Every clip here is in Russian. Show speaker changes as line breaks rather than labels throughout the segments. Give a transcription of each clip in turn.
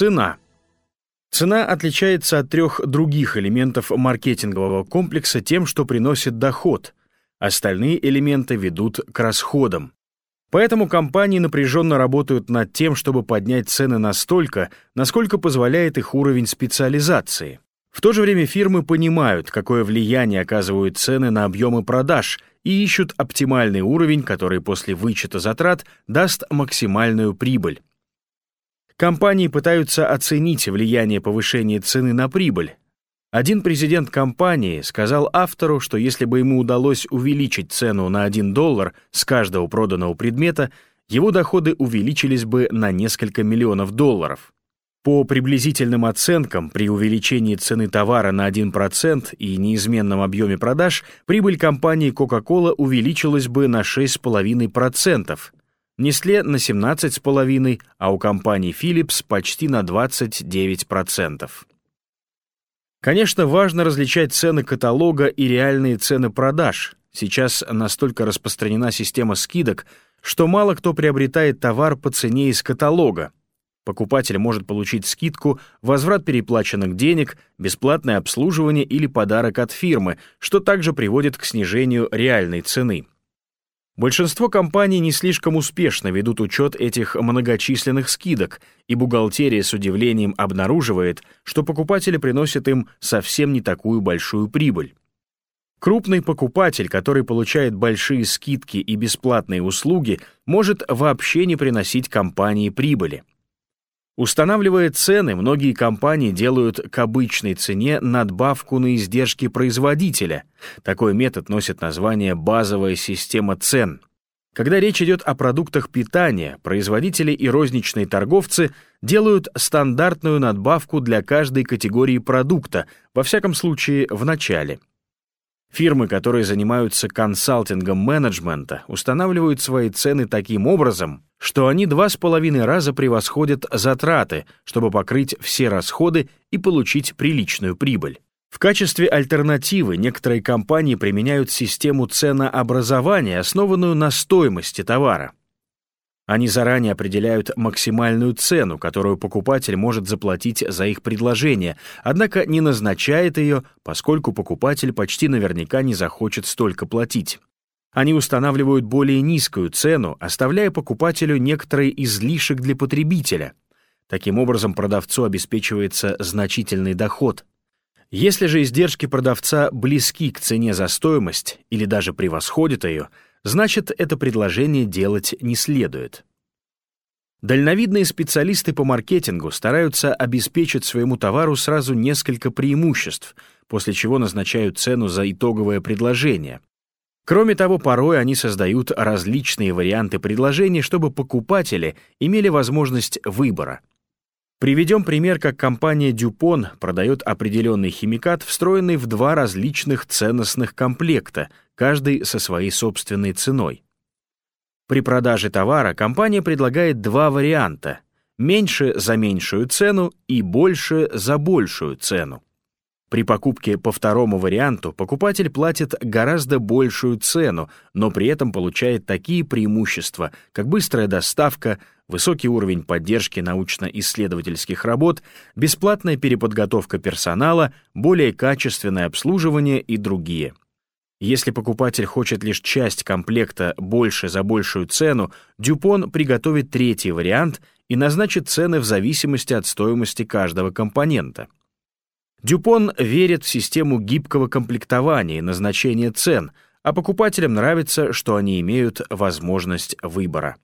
Цена. Цена отличается от трех других элементов маркетингового комплекса тем, что приносит доход. Остальные элементы ведут к расходам. Поэтому компании напряженно работают над тем, чтобы поднять цены настолько, насколько позволяет их уровень специализации. В то же время фирмы понимают, какое влияние оказывают цены на объемы продаж и ищут оптимальный уровень, который после вычета затрат даст максимальную прибыль. Компании пытаются оценить влияние повышения цены на прибыль. Один президент компании сказал автору, что если бы ему удалось увеличить цену на 1 доллар с каждого проданного предмета, его доходы увеличились бы на несколько миллионов долларов. По приблизительным оценкам, при увеличении цены товара на 1% и неизменном объеме продаж, прибыль компании Coca-Cola увеличилась бы на 6,5%, Несле на 17,5%, а у компании Philips почти на 29%. Конечно, важно различать цены каталога и реальные цены продаж. Сейчас настолько распространена система скидок, что мало кто приобретает товар по цене из каталога. Покупатель может получить скидку, возврат переплаченных денег, бесплатное обслуживание или подарок от фирмы, что также приводит к снижению реальной цены. Большинство компаний не слишком успешно ведут учет этих многочисленных скидок, и бухгалтерия с удивлением обнаруживает, что покупатели приносят им совсем не такую большую прибыль. Крупный покупатель, который получает большие скидки и бесплатные услуги, может вообще не приносить компании прибыли. Устанавливая цены, многие компании делают к обычной цене надбавку на издержки производителя. Такой метод носит название «базовая система цен». Когда речь идет о продуктах питания, производители и розничные торговцы делают стандартную надбавку для каждой категории продукта, во всяком случае в начале. Фирмы, которые занимаются консалтингом менеджмента, устанавливают свои цены таким образом, что они два с половиной раза превосходят затраты, чтобы покрыть все расходы и получить приличную прибыль. В качестве альтернативы некоторые компании применяют систему ценообразования, основанную на стоимости товара. Они заранее определяют максимальную цену, которую покупатель может заплатить за их предложение, однако не назначает ее, поскольку покупатель почти наверняка не захочет столько платить. Они устанавливают более низкую цену, оставляя покупателю некоторый излишек для потребителя. Таким образом, продавцу обеспечивается значительный доход. Если же издержки продавца близки к цене за стоимость или даже превосходят ее – значит, это предложение делать не следует. Дальновидные специалисты по маркетингу стараются обеспечить своему товару сразу несколько преимуществ, после чего назначают цену за итоговое предложение. Кроме того, порой они создают различные варианты предложений, чтобы покупатели имели возможность выбора. Приведем пример, как компания Dupont продает определенный химикат, встроенный в два различных ценностных комплекта, каждый со своей собственной ценой. При продаже товара компания предлагает два варианта — меньше за меньшую цену и больше за большую цену. При покупке по второму варианту покупатель платит гораздо большую цену, но при этом получает такие преимущества, как быстрая доставка, высокий уровень поддержки научно-исследовательских работ, бесплатная переподготовка персонала, более качественное обслуживание и другие. Если покупатель хочет лишь часть комплекта больше за большую цену, Дюпон приготовит третий вариант и назначит цены в зависимости от стоимости каждого компонента. Дюпон верит в систему гибкого комплектования и назначения цен, а покупателям нравится, что они имеют возможность выбора.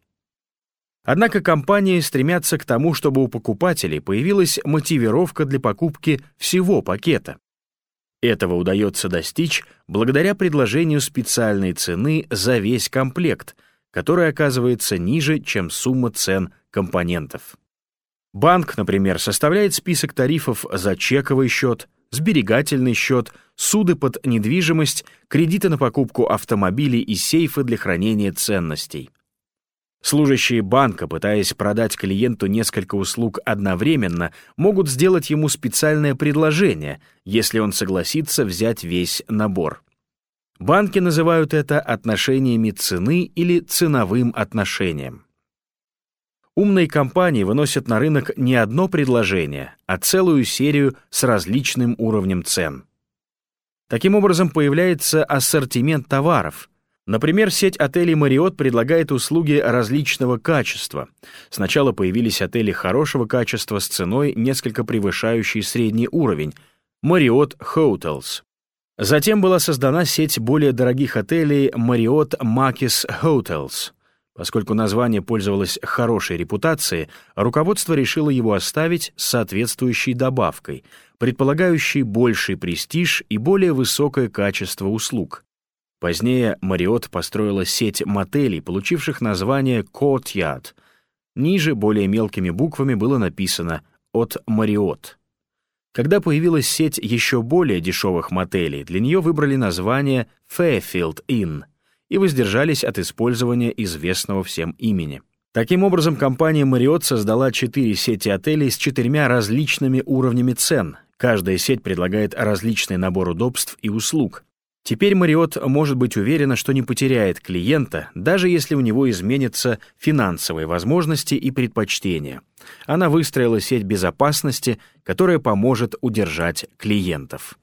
Однако компании стремятся к тому, чтобы у покупателей появилась мотивировка для покупки всего пакета. Этого удается достичь благодаря предложению специальной цены за весь комплект, которая оказывается ниже, чем сумма цен компонентов. Банк, например, составляет список тарифов за чековый счет, сберегательный счет, суды под недвижимость, кредиты на покупку автомобилей и сейфы для хранения ценностей. Служащие банка, пытаясь продать клиенту несколько услуг одновременно, могут сделать ему специальное предложение, если он согласится взять весь набор. Банки называют это отношениями цены или ценовым отношением. Умные компании выносят на рынок не одно предложение, а целую серию с различным уровнем цен. Таким образом, появляется ассортимент товаров. Например, сеть отелей Marriott предлагает услуги различного качества. Сначала появились отели хорошего качества с ценой, несколько превышающей средний уровень — Marriott Hotels. Затем была создана сеть более дорогих отелей Marriott Marquis Hotels. Поскольку название пользовалось хорошей репутацией, руководство решило его оставить с соответствующей добавкой, предполагающей больший престиж и более высокое качество услуг. Позднее Marriott построила сеть мотелей, получивших название Courtyard. Ниже более мелкими буквами было написано «от Marriott». Когда появилась сеть еще более дешевых мотелей, для нее выбрали название Fairfield Inn — и воздержались от использования известного всем имени. Таким образом, компания Marriott создала четыре сети отелей с четырьмя различными уровнями цен. Каждая сеть предлагает различный набор удобств и услуг. Теперь Marriott может быть уверена, что не потеряет клиента, даже если у него изменятся финансовые возможности и предпочтения. Она выстроила сеть безопасности, которая поможет удержать клиентов.